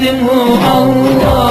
Muhammedin Allah.